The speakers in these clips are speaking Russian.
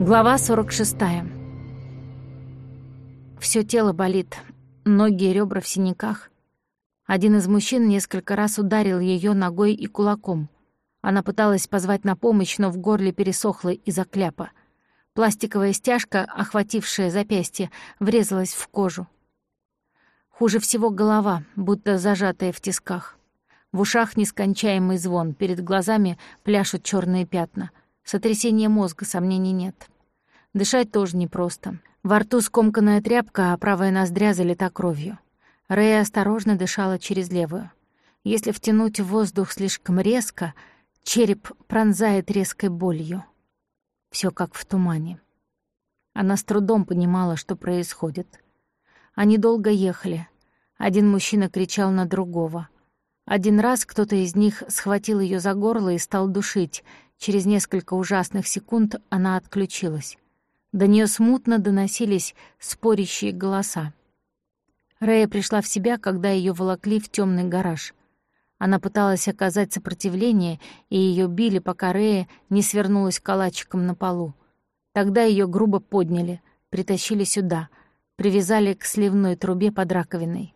Глава 46. Всё тело болит, ноги и ребра в синяках. Один из мужчин несколько раз ударил её ногой и кулаком. Она пыталась позвать на помощь, но в горле пересохло из-за кляпа. Пластиковая стяжка, охватившая запястье, врезалась в кожу. Хуже всего голова, будто зажатая в тисках. В ушах нескончаемый звон, перед глазами пляшут чёрные пятна — Сотрясение мозга, сомнений нет. Дышать тоже непросто. Во рту скомканная тряпка, а правая ноздря залита кровью. Рэя осторожно дышала через левую. Если втянуть воздух слишком резко, череп пронзает резкой болью. Все как в тумане. Она с трудом понимала, что происходит. Они долго ехали. Один мужчина кричал на другого. Один раз кто-то из них схватил ее за горло и стал душить, Через несколько ужасных секунд она отключилась. До нее смутно доносились спорящие голоса. Рэя пришла в себя, когда ее волокли в темный гараж. Она пыталась оказать сопротивление, и ее били, пока Рэя не свернулась калачиком на полу. Тогда ее грубо подняли, притащили сюда, привязали к сливной трубе под раковиной.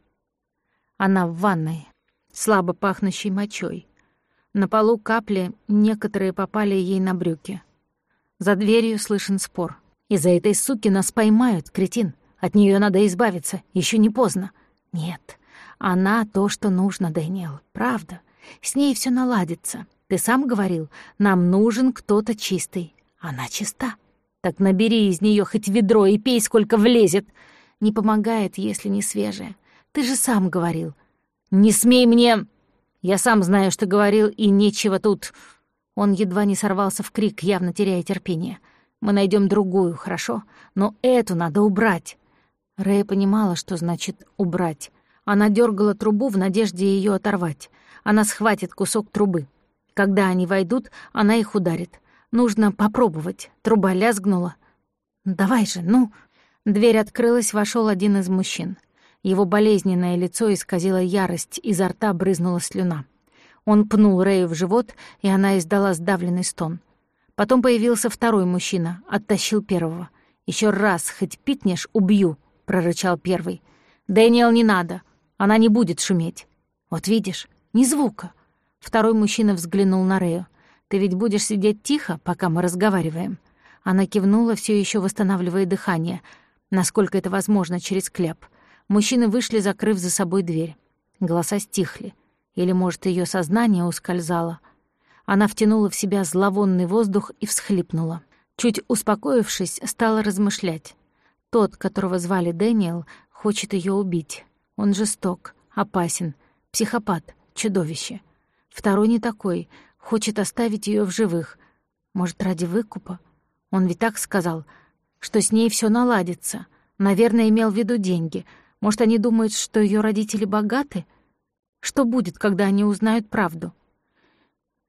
Она в ванной, слабо пахнущей мочой. На полу капли, некоторые попали ей на брюки. За дверью слышен спор. «Из-за этой суки нас поймают, кретин. От нее надо избавиться, еще не поздно». «Нет, она то, что нужно, Дэниел, правда. С ней все наладится. Ты сам говорил, нам нужен кто-то чистый. Она чиста. Так набери из нее хоть ведро и пей, сколько влезет. Не помогает, если не свежая. Ты же сам говорил. Не смей мне...» Я сам знаю, что говорил, и нечего тут...» Он едва не сорвался в крик, явно теряя терпение. «Мы найдем другую, хорошо? Но эту надо убрать!» Рэя понимала, что значит «убрать». Она дергала трубу в надежде ее оторвать. Она схватит кусок трубы. Когда они войдут, она их ударит. Нужно попробовать. Труба лязгнула. «Давай же, ну...» Дверь открылась, вошел один из мужчин. Его болезненное лицо исказило ярость, изо рта брызнула слюна. Он пнул Рэю в живот, и она издала сдавленный стон. Потом появился второй мужчина, оттащил первого. Еще раз хоть пикнешь, убью», — прорычал первый. «Дэниел, не надо, она не будет шуметь». «Вот видишь, ни звука». Второй мужчина взглянул на Рэю. «Ты ведь будешь сидеть тихо, пока мы разговариваем?» Она кивнула, все еще восстанавливая дыхание, насколько это возможно, через кляп. Мужчины вышли, закрыв за собой дверь. Голоса стихли. Или, может, ее сознание ускользало. Она втянула в себя зловонный воздух и всхлипнула. Чуть успокоившись, стала размышлять. Тот, которого звали Дэниел, хочет ее убить. Он жесток, опасен, психопат, чудовище. Второй не такой, хочет оставить ее в живых. Может, ради выкупа? Он ведь так сказал, что с ней все наладится. Наверное, имел в виду деньги — может, они думают, что ее родители богаты? Что будет, когда они узнают правду?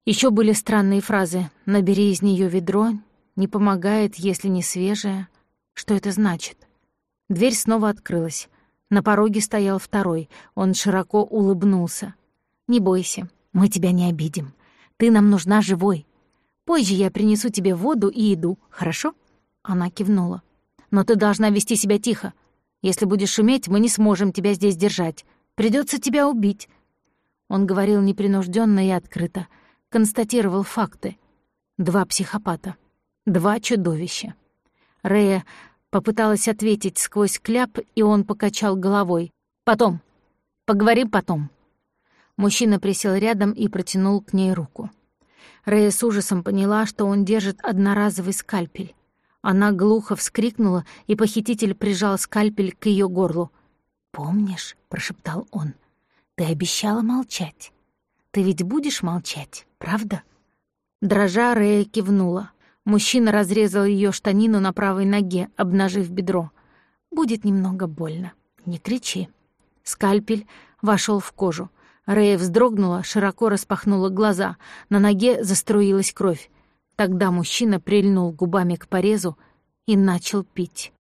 Еще были странные фразы «набери из нее ведро», «не помогает, если не свежее». Что это значит? Дверь снова открылась. На пороге стоял второй. Он широко улыбнулся. «Не бойся, мы тебя не обидим. Ты нам нужна живой. Позже я принесу тебе воду и еду, хорошо?» Она кивнула. «Но ты должна вести себя тихо. Если будешь шуметь, мы не сможем тебя здесь держать. Придется тебя убить». Он говорил непринужденно и открыто. Констатировал факты. Два психопата. Два чудовища. Рея попыталась ответить сквозь кляп, и он покачал головой. «Потом. Поговорим потом». Мужчина присел рядом и протянул к ней руку. Рея с ужасом поняла, что он держит одноразовый скальпель. Она глухо вскрикнула, и похититель прижал скальпель к ее горлу. «Помнишь?» — прошептал он. «Ты обещала молчать. Ты ведь будешь молчать, правда?» Дрожа, Рея кивнула. Мужчина разрезал ее штанину на правой ноге, обнажив бедро. «Будет немного больно. Не кричи». Скальпель вошел в кожу. Рея вздрогнула, широко распахнула глаза. На ноге заструилась кровь. Тогда мужчина прильнул губами к порезу и начал пить.